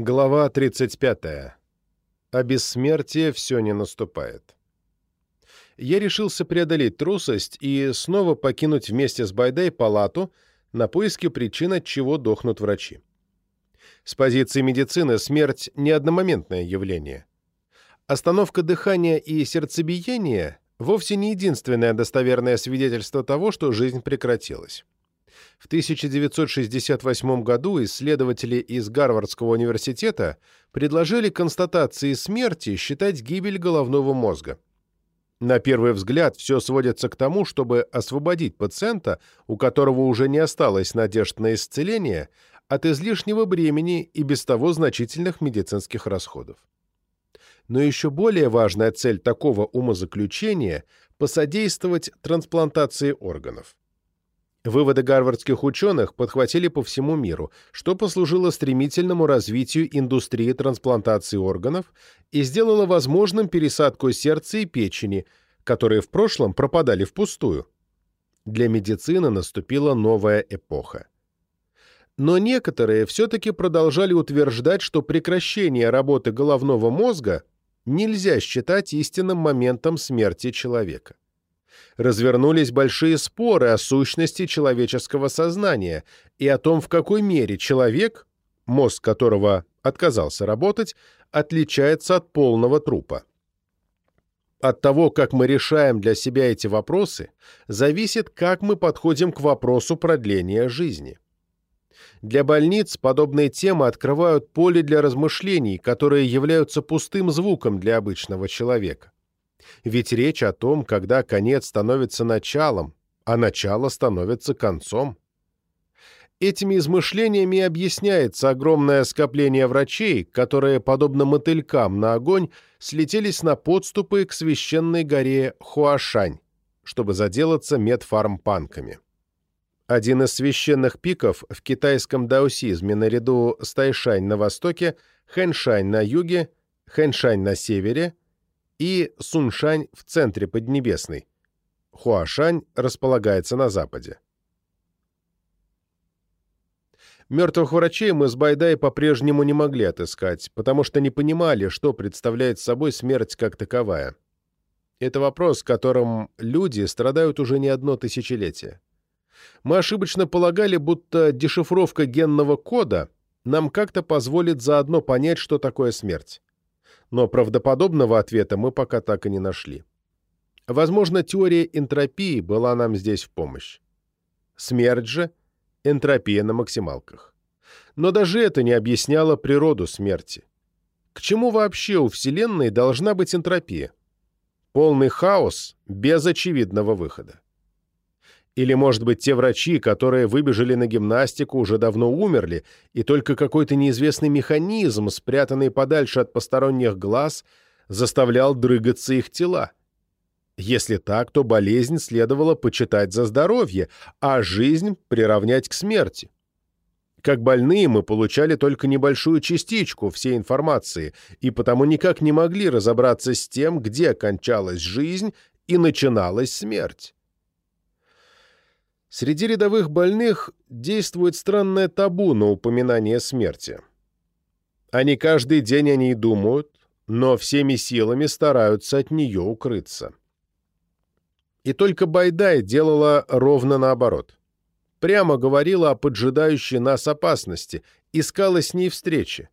Глава 35. О бессмертии все не наступает. Я решился преодолеть трусость и снова покинуть вместе с Байдай палату на поиски причин, от чего дохнут врачи. С позиции медицины смерть – не одномоментное явление. Остановка дыхания и сердцебиения – вовсе не единственное достоверное свидетельство того, что жизнь прекратилась. В 1968 году исследователи из Гарвардского университета предложили констатации смерти считать гибель головного мозга. На первый взгляд все сводится к тому, чтобы освободить пациента, у которого уже не осталось надежд на исцеление, от излишнего бремени и без того значительных медицинских расходов. Но еще более важная цель такого умозаключения – посодействовать трансплантации органов. Выводы гарвардских ученых подхватили по всему миру, что послужило стремительному развитию индустрии трансплантации органов и сделало возможным пересадку сердца и печени, которые в прошлом пропадали впустую. Для медицины наступила новая эпоха. Но некоторые все-таки продолжали утверждать, что прекращение работы головного мозга нельзя считать истинным моментом смерти человека развернулись большие споры о сущности человеческого сознания и о том, в какой мере человек, мозг которого отказался работать, отличается от полного трупа. От того, как мы решаем для себя эти вопросы, зависит, как мы подходим к вопросу продления жизни. Для больниц подобные темы открывают поле для размышлений, которые являются пустым звуком для обычного человека. Ведь речь о том, когда конец становится началом, а начало становится концом. Этими измышлениями объясняется огромное скопление врачей, которые, подобно мотылькам на огонь, слетелись на подступы к священной горе Хуашань, чтобы заделаться медфармпанками. Один из священных пиков в китайском даосизме наряду с Тайшань на востоке, Хэншань на юге, Хэншань на севере – и Суншань в центре Поднебесной. Хуашань располагается на западе. Мертвых врачей мы с Байдай по-прежнему не могли отыскать, потому что не понимали, что представляет собой смерть как таковая. Это вопрос, которым люди страдают уже не одно тысячелетие. Мы ошибочно полагали, будто дешифровка генного кода нам как-то позволит заодно понять, что такое смерть но правдоподобного ответа мы пока так и не нашли. Возможно, теория энтропии была нам здесь в помощь. Смерть же — энтропия на максималках. Но даже это не объясняло природу смерти. К чему вообще у Вселенной должна быть энтропия? Полный хаос без очевидного выхода. Или, может быть, те врачи, которые выбежали на гимнастику, уже давно умерли, и только какой-то неизвестный механизм, спрятанный подальше от посторонних глаз, заставлял дрыгаться их тела. Если так, то болезнь следовало почитать за здоровье, а жизнь приравнять к смерти. Как больные мы получали только небольшую частичку всей информации, и потому никак не могли разобраться с тем, где кончалась жизнь и начиналась смерть. Среди рядовых больных действует странное табу на упоминание смерти. Они каждый день о ней думают, но всеми силами стараются от нее укрыться. И только Байдай делала ровно наоборот. Прямо говорила о поджидающей нас опасности, искала с ней встречи.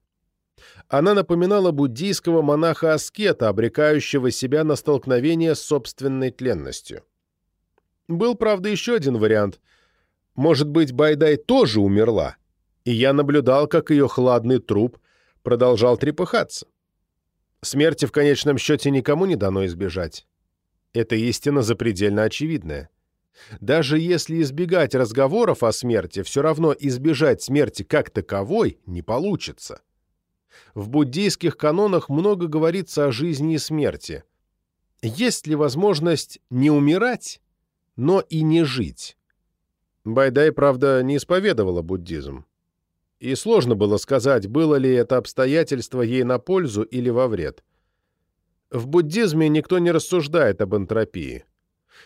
Она напоминала буддийского монаха-аскета, обрекающего себя на столкновение с собственной тленностью. Был, правда, еще один вариант. Может быть, Байдай тоже умерла, и я наблюдал, как ее хладный труп продолжал трепыхаться. Смерти в конечном счете никому не дано избежать. Это истина запредельно очевидная. Даже если избегать разговоров о смерти, все равно избежать смерти как таковой не получится. В буддийских канонах много говорится о жизни и смерти. Есть ли возможность не умирать но и не жить. Байдай, правда, не исповедовала буддизм. И сложно было сказать, было ли это обстоятельство ей на пользу или во вред. В буддизме никто не рассуждает об энтропии.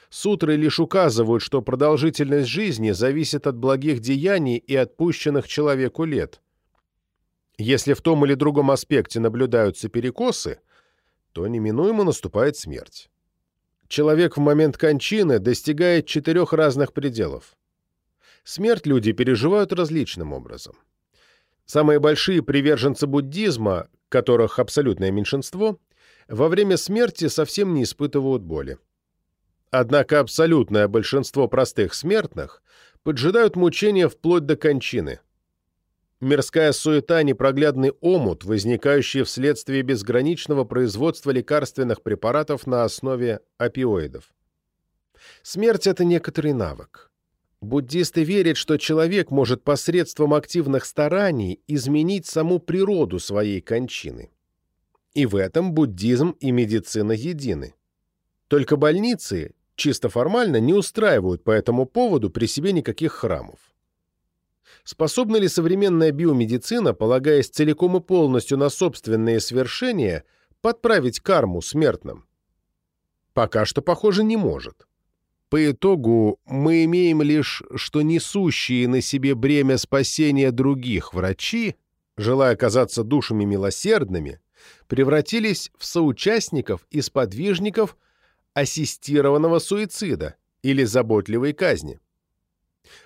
Сутры лишь указывают, что продолжительность жизни зависит от благих деяний и отпущенных человеку лет. Если в том или другом аспекте наблюдаются перекосы, то неминуемо наступает смерть. Человек в момент кончины достигает четырех разных пределов. Смерть люди переживают различным образом. Самые большие приверженцы буддизма, которых абсолютное меньшинство, во время смерти совсем не испытывают боли. Однако абсолютное большинство простых смертных поджидают мучения вплоть до кончины. Мирская суета – непроглядный омут, возникающий вследствие безграничного производства лекарственных препаратов на основе опиоидов. Смерть – это некоторый навык. Буддисты верят, что человек может посредством активных стараний изменить саму природу своей кончины. И в этом буддизм и медицина едины. Только больницы, чисто формально, не устраивают по этому поводу при себе никаких храмов. Способна ли современная биомедицина, полагаясь целиком и полностью на собственные свершения, подправить карму смертным? Пока что, похоже, не может. По итогу мы имеем лишь, что несущие на себе бремя спасения других врачи, желая казаться душами милосердными, превратились в соучастников и сподвижников ассистированного суицида или заботливой казни.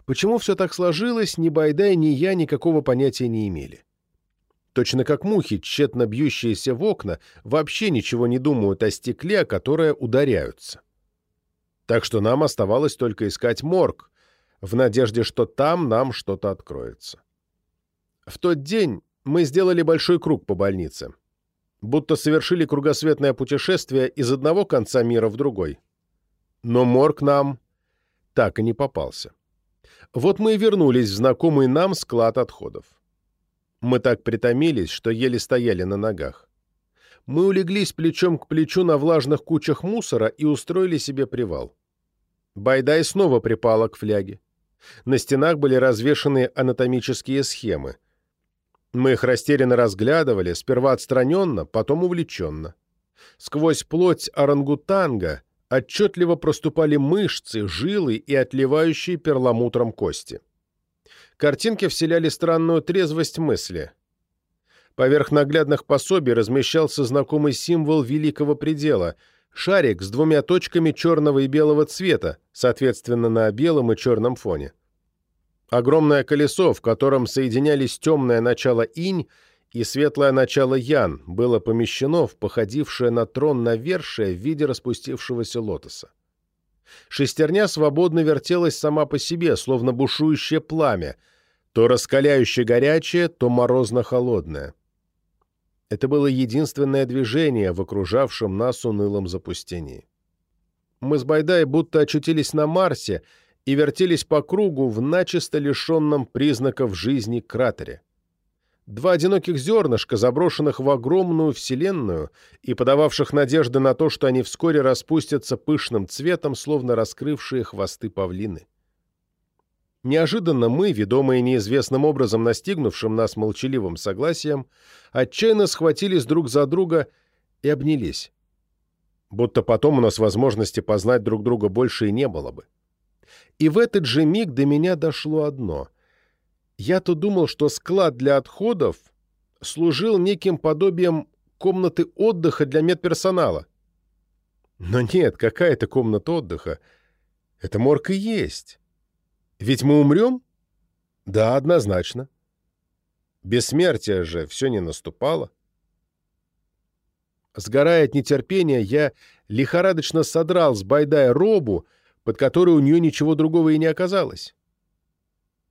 Почему все так сложилось, ни Байдай, ни я никакого понятия не имели. Точно как мухи, тщетно бьющиеся в окна, вообще ничего не думают о стекле, о которое ударяются. Так что нам оставалось только искать морг, в надежде, что там нам что-то откроется. В тот день мы сделали большой круг по больнице. Будто совершили кругосветное путешествие из одного конца мира в другой. Но морг нам так и не попался. Вот мы и вернулись в знакомый нам склад отходов. Мы так притомились, что еле стояли на ногах. Мы улеглись плечом к плечу на влажных кучах мусора и устроили себе привал. Байдай снова припала к фляге. На стенах были развешаны анатомические схемы. Мы их растерянно разглядывали, сперва отстраненно, потом увлеченно. Сквозь плоть орангутанга отчетливо проступали мышцы, жилы и отливающие перламутром кости. Картинки вселяли странную трезвость мысли. Поверх наглядных пособий размещался знакомый символ великого предела — шарик с двумя точками черного и белого цвета, соответственно, на белом и черном фоне. Огромное колесо, в котором соединялись темное начало инь и светлое начало Ян было помещено в походившее на трон навершие в виде распустившегося лотоса. Шестерня свободно вертелась сама по себе, словно бушующее пламя, то раскаляющее горячее, то морозно-холодное. Это было единственное движение в окружавшем нас унылом запустении. Мы с Байдай будто очутились на Марсе и вертелись по кругу в начисто лишенном признаков жизни кратере. Два одиноких зернышка, заброшенных в огромную вселенную и подававших надежды на то, что они вскоре распустятся пышным цветом, словно раскрывшие хвосты павлины. Неожиданно мы, ведомые неизвестным образом настигнувшим нас молчаливым согласием, отчаянно схватились друг за друга и обнялись. Будто потом у нас возможности познать друг друга больше и не было бы. И в этот же миг до меня дошло одно. Я-то думал, что склад для отходов служил неким подобием комнаты отдыха для медперсонала. Но нет, какая это комната отдыха? Это морг и есть. Ведь мы умрем? Да, однозначно. Бессмертие же все не наступало. Сгорая от нетерпения, я лихорадочно содрал с Байдая робу, под которой у нее ничего другого и не оказалось.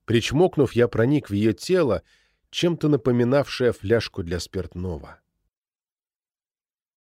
Причмокнув, я проник в ее тело, чем-то напоминавшее фляжку для спиртного.